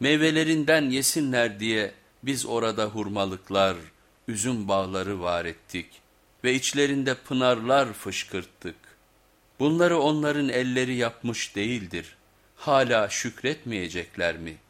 Meyvelerinden yesinler diye biz orada hurmalıklar, üzüm bağları var ettik ve içlerinde pınarlar fışkırttık. Bunları onların elleri yapmış değildir. Hala şükretmeyecekler mi?''